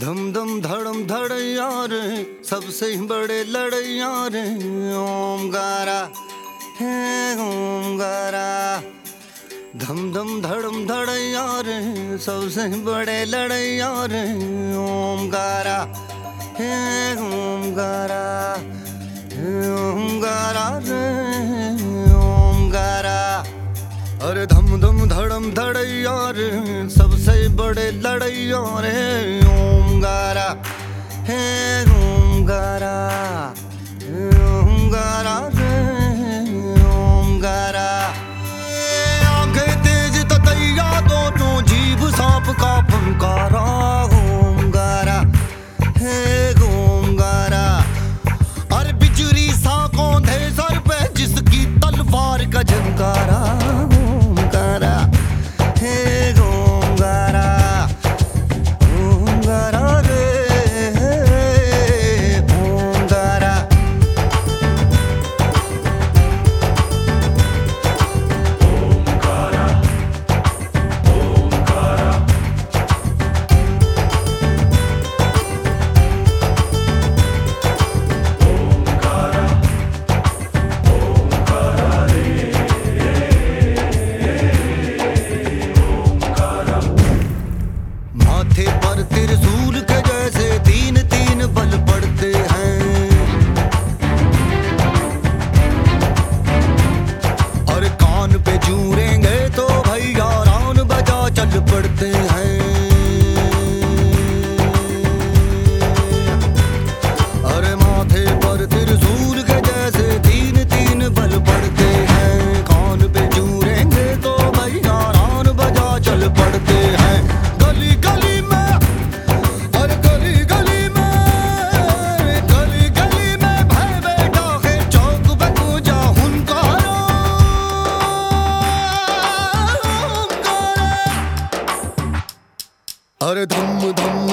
धम धम धड़म धड़ैया रे सबसे बड़े लड़ैया रे ओम गारा, हे ओम गारा। धम धम धड़म धड़ैया रे सबसे बड़े लड़ैया रे ओम गारा, हे ओम गारा। धम धम धड़म धड़ैया रे सबसे बड़े लड़ैया रे। ओम गारा हे ओमगारा अरे धम धम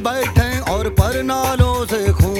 बैठे और पर नालों से खूब